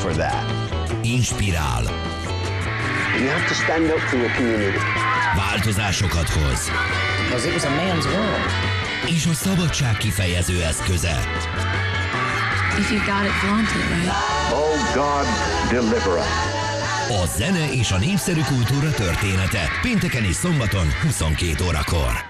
for that. Inspirál. You have to stand up for your community. Változásokat hoz. Because it was a man's world. És a szabadság kifejező eszköze. If you got it, flaunt it, right? Oh God, deliver us. A zene és a népszerű kultúra története. Pénteken és szombaton 22 órakor.